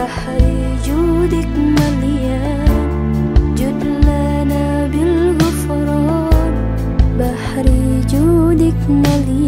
بحر جودك مليان جد لنا بالغفران. بحر جودك مليان.